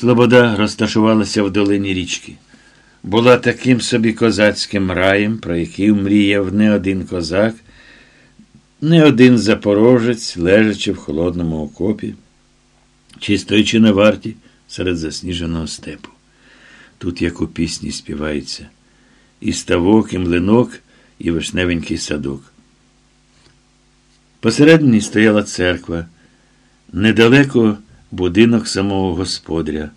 Слобода розташувалася в долині річки. Була таким собі козацьким раєм, про який мріяв не один козак, не один запорожець, лежачи в холодному окопі, чи стоячи на варті серед засніженого степу. Тут, як у пісні, співається і ставок, і млинок, і вишневенький садок. Посередині стояла церква, недалеко будинок самого господаря,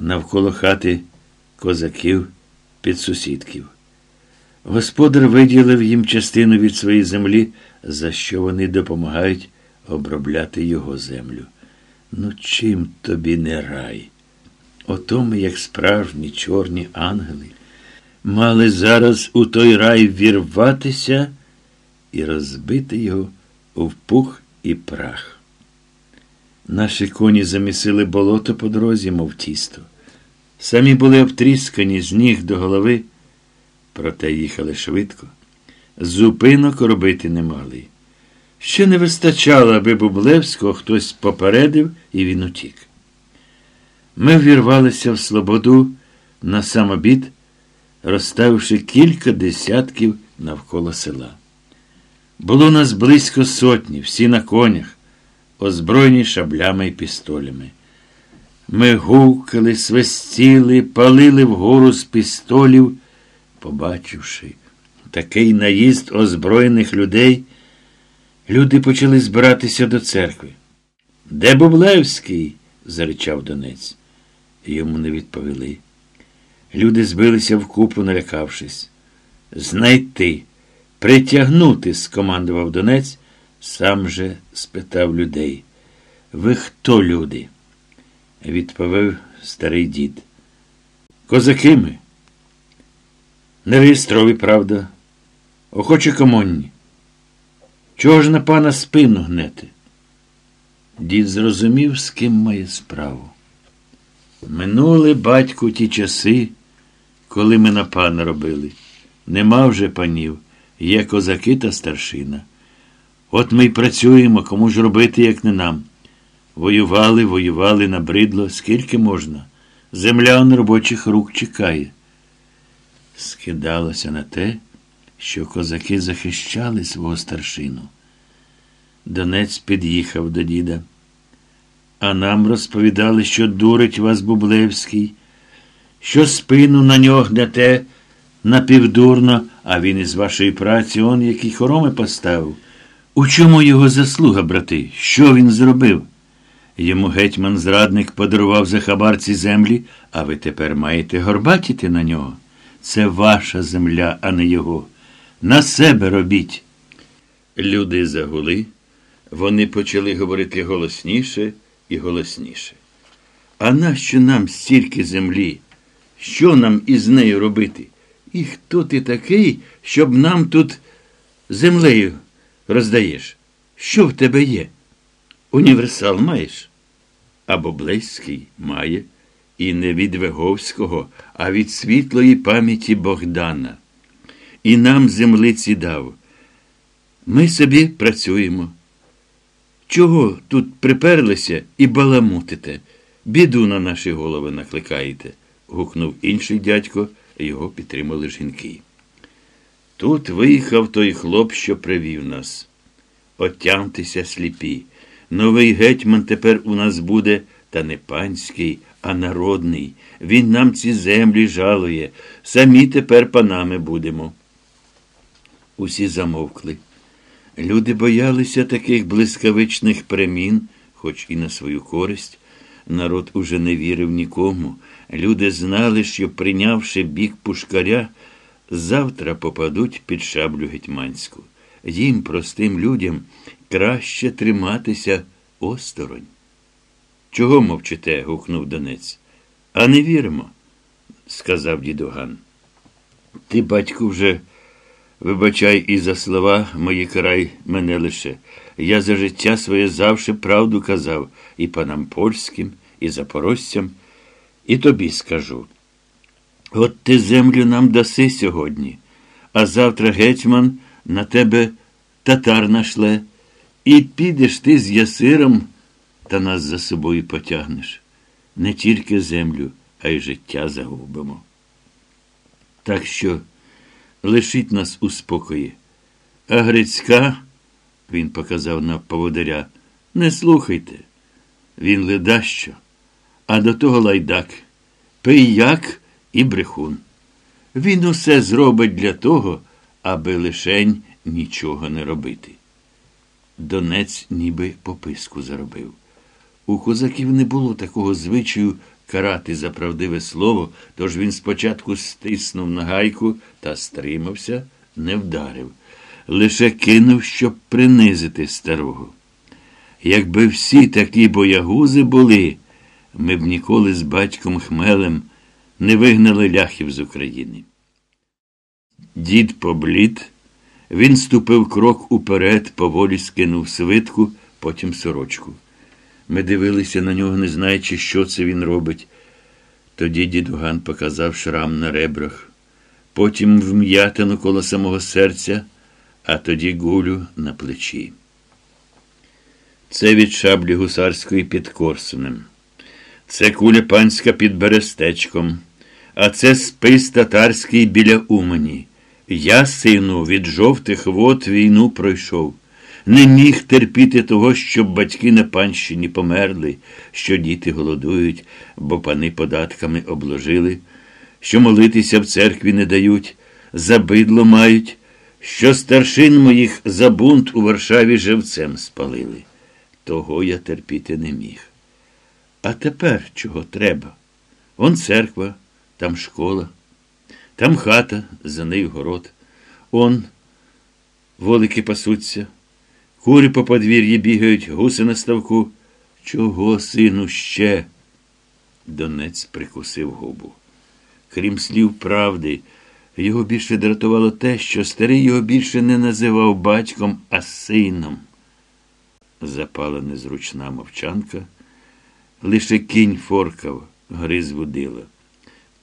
навколо хати козаків підсусідків. Господар виділив їм частину від своєї землі, за що вони допомагають обробляти його землю. Ну, чим тобі не рай? Ото ми, як справжні чорні ангели, мали зараз у той рай вірватися і розбити його в пух і прах. Наші коні замісили болото по дорозі, мов тісто. Самі були обтріскані з ніг до голови, проте їхали швидко. Зупинок робити не могли. Ще не вистачало, аби Бублевського хтось попередив, і він утік. Ми вірвалися в Слободу на самобід, розставивши кілька десятків навколо села. Було нас близько сотні, всі на конях, озброєні шаблями і пістолями. Ми гукали, свистіли, палили вгору з пістолів, побачивши такий наїзд озброєних людей, люди почали збиратися до церкви. Де Бублевський? заричав Донець. Йому не відповіли. Люди збилися вкупу, налякавшись. Знайти, притягнути, скомандував Донець, сам же спитав людей. Ви хто люди? відповів старий дід. Козаки ми. Не реєстрові, правда, охочі комонні. Чого ж на пана спину гнете? Дід зрозумів, з ким має справу. Минули батьку ті часи, коли ми на пана робили. Нема вже панів, є козаки та старшина. От ми й працюємо, кому ж робити, як не нам. Воювали, воювали набридло, скільки можна. Земля на робочих рук чекає. Скидалося на те, що козаки захищали свого старшину. Донець під'їхав до діда. А нам розповідали, що дурить вас Бублевський, що спину на нього гнете напівдурно, а він із вашої праці он які хороми поставив. У чому його заслуга, брати? Що він зробив? Йому гетьман зрадник подарував за хабарці землі, а ви тепер маєте горбатіти на нього. Це ваша земля, а не його. На себе робіть. Люди загули, вони почали говорити голосніше і голосніше. А нащо нам стільки землі? Що нам із нею робити? І хто ти такий, щоб нам тут землею роздаєш? Що в тебе є? Універсал маєш? Або Блеський має, і не від Веговського, а від світлої пам'яті Богдана. І нам землиці дав. Ми собі працюємо. Чого тут приперлися і баламутите? Біду на наші голови накликаєте, гукнув інший дядько, його підтримали жінки. Тут виїхав той хлоп, що привів нас. Отямтеся сліпі. Новий гетьман тепер у нас буде, та не панський, а народний. Він нам ці землі жалує. Самі тепер панами будемо. Усі замовкли. Люди боялися таких блискавичних перемін, хоч і на свою користь. Народ уже не вірив нікому. Люди знали, що, прийнявши бік пушкаря, завтра попадуть під шаблю гетьманську. Їм, простим людям, краще триматися осторонь. Чого мовчите? гукнув Донець. А не віримо, сказав дідуган. Ти, батьку, вже. Вибачай і за слова мої карай мене лише. Я за життя своє завше правду казав і панам польським, і запорожцям, і тобі скажу. От ти землю нам даси сьогодні, а завтра гетьман на тебе татар нашле, і підеш ти з ясиром та нас за собою потягнеш. не тільки землю, а й життя загубимо. Так що лишіть нас у спокої. А Грицька, він показав на поводаря, не слухайте. Він ледащо, а до того лайдак, пияк і брехун. Він усе зробить для того, аби лишень нічого не робити. Донець ніби пописку заробив. У козаків не було такого звичаю карати за правдиве слово, тож він спочатку стиснув на гайку та стримався, не вдарив, лише кинув, щоб принизити старого. Якби всі такі боягузи були, ми б ніколи з батьком Хмелем не вигнали ляхів з України. Дід поблід, він ступив крок уперед, поволі скинув свитку, потім сорочку. Ми дивилися на нього, не знаючи, що це він робить. Тоді дідуган показав шрам на ребрах, потім вм'ятину коло самого серця, а тоді гулю на плечі. Це від шаблі гусарської під Корсунем. Це куля панська під Берестечком, а це спис татарський біля Умані. Я, сину, від жовтих вод війну пройшов. Не міг терпіти того, щоб батьки на панщині померли, що діти голодують, бо пани податками обложили, що молитися в церкві не дають, забидло мають, що старшин моїх за бунт у Варшаві живцем спалили. Того я терпіти не міг. А тепер чого треба? Он церква, там школа, там хата, за нею город. Он волики пасуться, курі по подвір'ї бігають, гуси на ставку. Чого, сину, ще? Донець прикусив губу. Крім слів правди, його більше дратувало те, що старий його більше не називав батьком, а сином. Запала незручна мовчанка. Лише кінь форкав, гриз водила.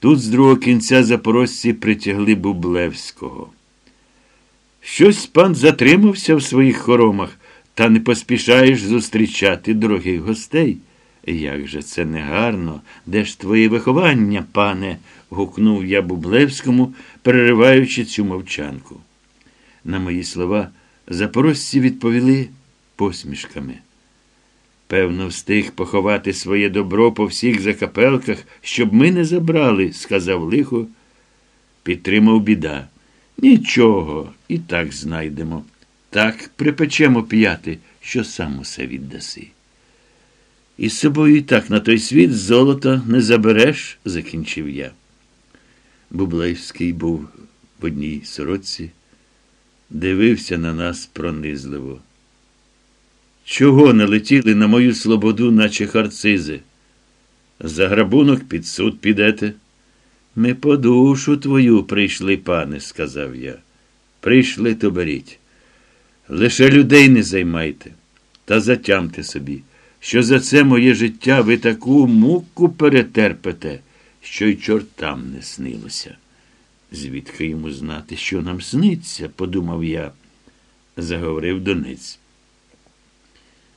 Тут з другого кінця запорожці притягли Бублевського. Щось пан затримався в своїх хоромах, та не поспішаєш зустрічати дорогих гостей. Як же це негарно, де ж твоє виховання, пане? гукнув я Бублевському, перериваючи цю мовчанку. На мої слова, запорожці відповіли посмішками. Певно, встиг поховати своє добро по всіх закапелках, щоб ми не забрали, сказав лихо, підтримав біда. Нічого, і так знайдемо. Так припечемо п'яти, що сам усе віддаси. І з собою і так на той світ золота не забереш, закінчив я. Бублейський був в одній сорочці, дивився на нас пронизливо. Чого не летіли на мою слободу, наче харцизи? За грабунок під суд підете? Ми по душу твою прийшли, пане, сказав я. Прийшли, то беріть. Лише людей не займайте, та затямте собі, що за це моє життя ви таку муку перетерпите, що й чортам не снилося. Звідки йому знати, що нам сниться, подумав я, заговорив Донець.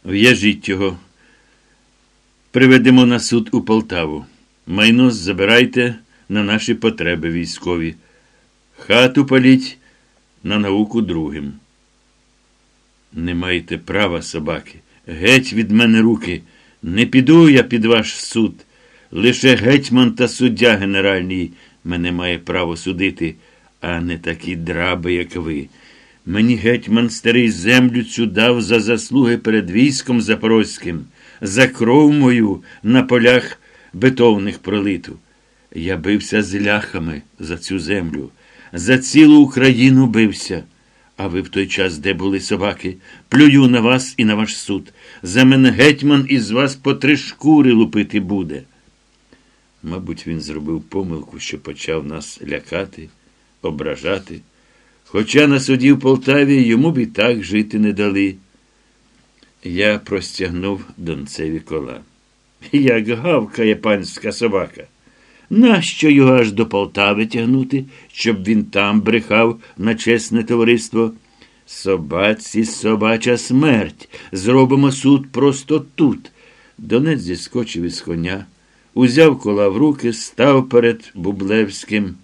В'яжіть його. Приведемо на суд у Полтаву. Майно забирайте на наші потреби військові. Хату паліть на науку другим. Не маєте права, собаки. Геть від мене руки. Не піду я під ваш суд. Лише гетьман та суддя генеральний мене має право судити, а не такі драби, як ви. Мені гетьман старий землю цю дав за заслуги перед військом запорозьким, за кров мою на полях бетовних пролиту. Я бився з ляхами за цю землю, за цілу Україну бився. А ви в той час, де були собаки, плюю на вас і на ваш суд. За мене гетьман із вас по три шкури лупити буде. Мабуть, він зробив помилку, що почав нас лякати, ображати. Хоча на суді в Полтаві йому б і так жити не дали. Я простягнув донцеві кола. Як гавкає панська собака. Нащо його аж до Полтави тягнути, щоб він там брехав на чесне товариство? Собаці, собача смерть. Зробимо суд просто тут. Донець зіскочив із коня узяв кола в руки, став перед Бублевським.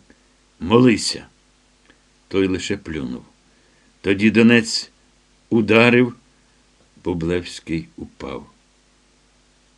Молися. Той лише плюнув. Тоді Донець ударив, Бублевський упав.